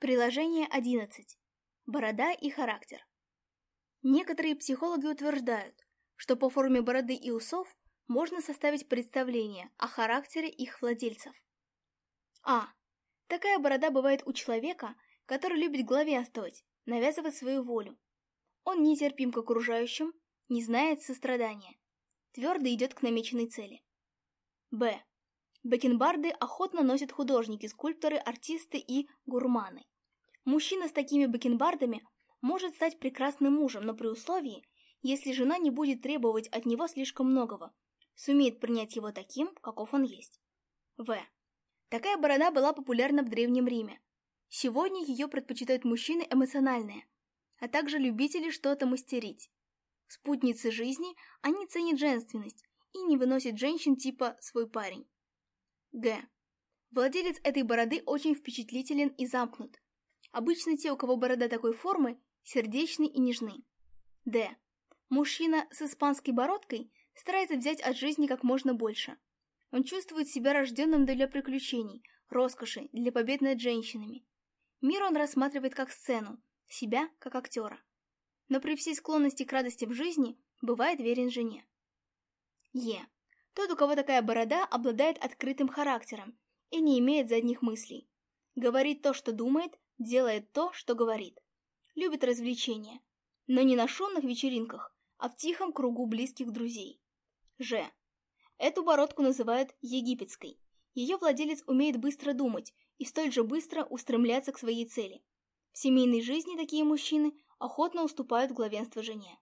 Приложение 11. Борода и характер. Некоторые психологи утверждают, что по форме бороды и усов можно составить представление о характере их владельцев. А. Такая борода бывает у человека, который любит главенствовать, навязывать свою волю. Он нетерпим к окружающим, не знает сострадания. Твердо идет к намеченной цели. Б. Бакенбарды охотно носят художники, скульпторы, артисты и гурманы. Мужчина с такими бакенбардами может стать прекрасным мужем, но при условии, если жена не будет требовать от него слишком многого, сумеет принять его таким, каков он есть. В. Такая борода была популярна в Древнем Риме. Сегодня ее предпочитают мужчины эмоциональные, а также любители что-то мастерить. Спутницы жизни, они ценят женственность и не выносят женщин типа «свой парень». Г. Владелец этой бороды очень впечатлителен и замкнут. Обычно те, у кого борода такой формы, сердечны и нежны. Д. Мужчина с испанской бородкой старается взять от жизни как можно больше. Он чувствует себя рожденным для приключений, роскоши, для побед над женщинами. Мир он рассматривает как сцену, себя как актера. Но при всей склонности к радости в жизни бывает верен жене. Е. Тот, у кого такая борода, обладает открытым характером и не имеет задних мыслей. Говорит то, что думает, делает то, что говорит. Любит развлечения, но не на шумных вечеринках, а в тихом кругу близких друзей. Ж. Эту бородку называют египетской. Ее владелец умеет быстро думать и столь же быстро устремляться к своей цели. В семейной жизни такие мужчины охотно уступают главенство жене.